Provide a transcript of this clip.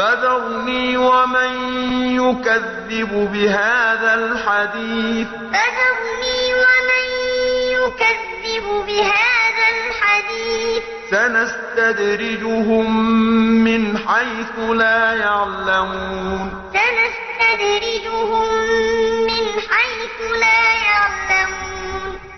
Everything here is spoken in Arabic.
فذرني ومن يكذب بهذا الحديث. فذرني ومن يكذب بهذا الحديث. سنستدرجهم من حيث لا يعلمون.